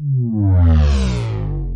Wow.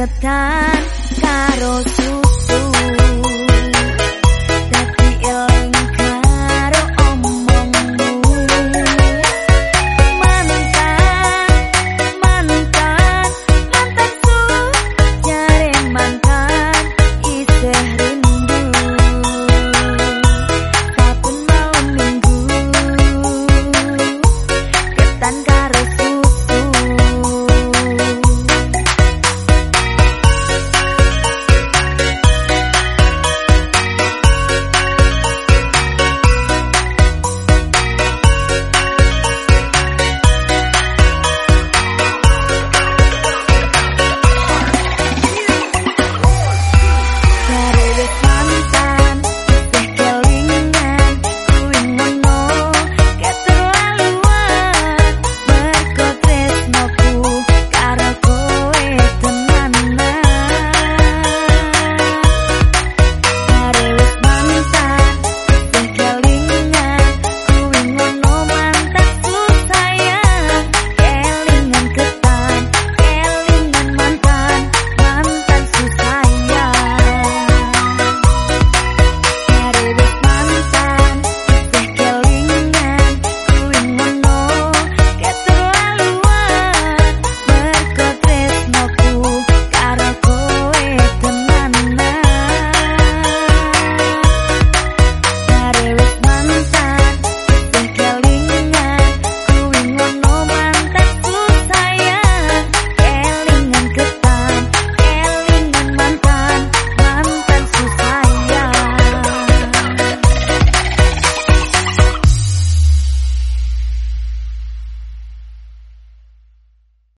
Ketan karo susu